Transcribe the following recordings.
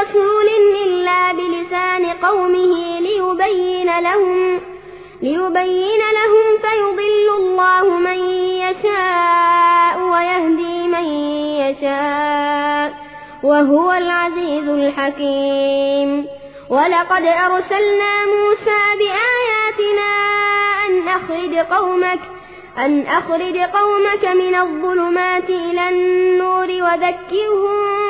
رسول إلا بلسان قومه ليبين لهم ليبين لهم فيضل الله من يشاء ويهدي من يشاء وهو العزيز الحكيم. ولقد أرسلنا موسى بآياتنا أن أخرج قومك أن أخرج قومك من الظلمات إلى النور وذكرهم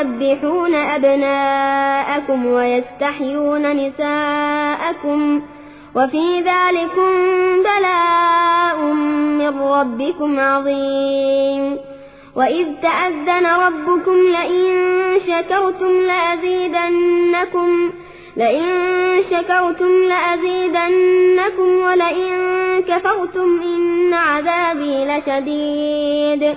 ويذبحون أبناءكم ويستحيون نساءكم وفي ذلكم بلاء من ربكم عظيم وإذ تأذن ربكم لئن شكرتم لأزيدنكم لئن شكرتم لأزيدنكم ولئن كفرتم إن عذابي لشديد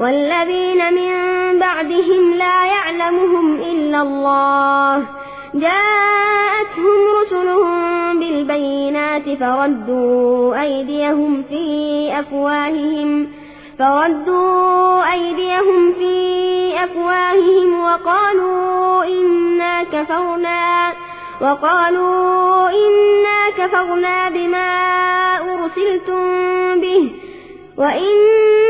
والذين من بعدهم لا يعلمهم إلا الله. جاءتهم رسلهم بالبينات فردوا أيديهم في أفواههم فردوا أيديهم في أفواههم وقالوا إنا كفرنا وقالوا إنا كفرنا بما أرسلتم به وإنا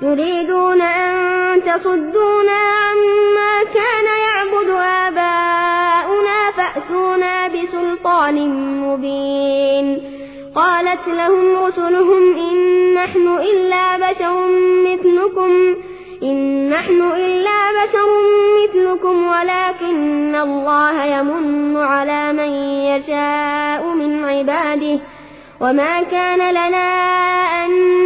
تريدون أن تصدونا عما كان يعبد آباؤنا فأتونا بسلطان مبين. قالت لهم رسلهم إن نحن إلا بشر مثلكم إن نحن إلا بشر مثلكم ولكن الله يمن على من يشاء من عباده وما كان لنا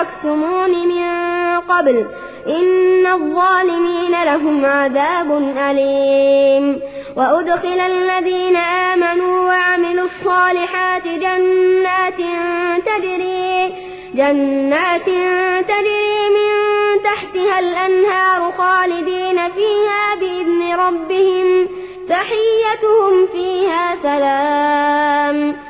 أشركتمون من قبل إن الظالمين لهم عذاب أليم وأدخل الذين آمنوا وعملوا الصالحات جنات تجري جنات تجري من تحتها الأنهار خالدين فيها بإذن ربهم تحيتهم فيها سلام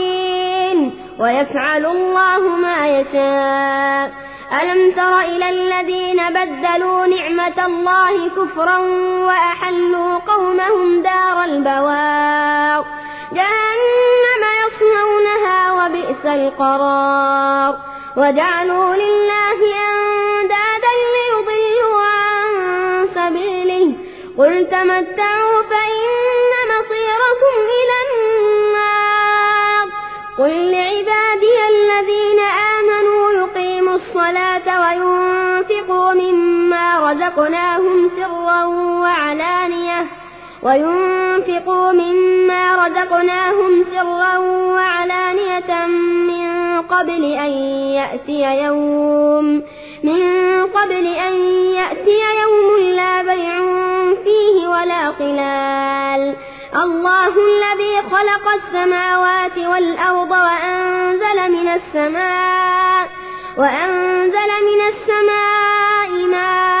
ويفعل الله ما يشاء. ألم تر إلى الذين بدلوا نعمة الله كفرا وأحلوا قومهم دار البوار جهنم يصنونها وبئس القرار. وجعلوا لله أندادا ليضلوا عن سبيله. قل تمتعوا رزقناهم سرا وعلانية وينفقوا مما رزقناهم سرا وعلانية من قبل أن يأتي يوم من قبل أن يأتي يوم لا بيع فيه ولا خلال الله الذي خلق السماوات والأرض وأنزل من السماء وأنزل من السماء ماء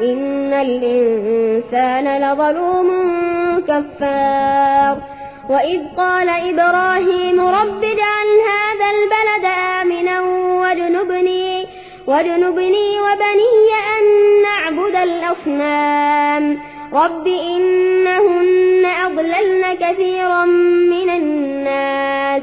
إن الإنسان لظلوم كفار. وإذ قال إبراهيم رب اجعل هذا البلد آمنا واجنبني, واجنبني وبني أن نعبد الأصنام. رب إنهن أضللن كثيرا من الناس.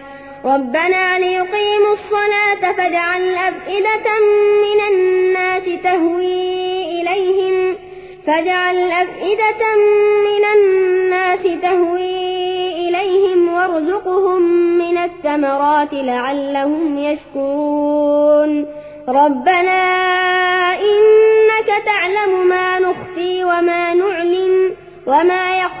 ربنا ليقيموا الصلاة فاجعل أفئدة من الناس تهوي إليهم. فاجعل أفئدة من الناس تهوي إليهم وارزقهم من الثمرات لعلهم يشكرون. ربنا إنك تعلم ما نخفي وما نعلن وما على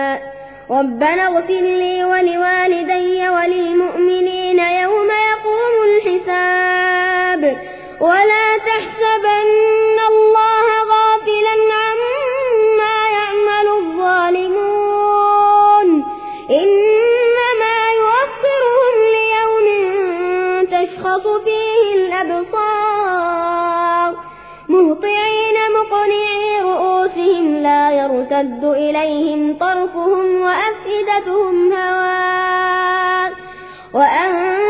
ربنا اغفر لي ولوالدي وللمؤمنين يوم يقوم الحساب. ولا تحسبن الله غافلا عما يعمل الظالمون. إنما يوفرهم ليوم تشخص فيه الأبصار. مهطعين مقنعي رؤوسهم لا يرتد إليهم طرفهم وأفئدتهم هواء وأنذر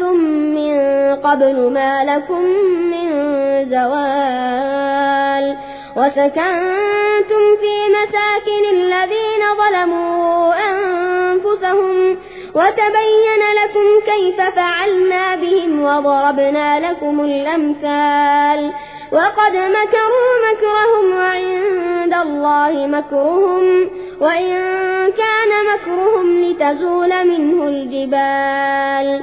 أقسمتم من قبل ما لكم من زوال وسكنتم في مساكن الذين ظلموا أنفسهم وتبين لكم كيف فعلنا بهم وضربنا لكم الأمثال وقد مكروا مكرهم وعند الله مكرهم وإن كان مكرهم لتزول منه الجبال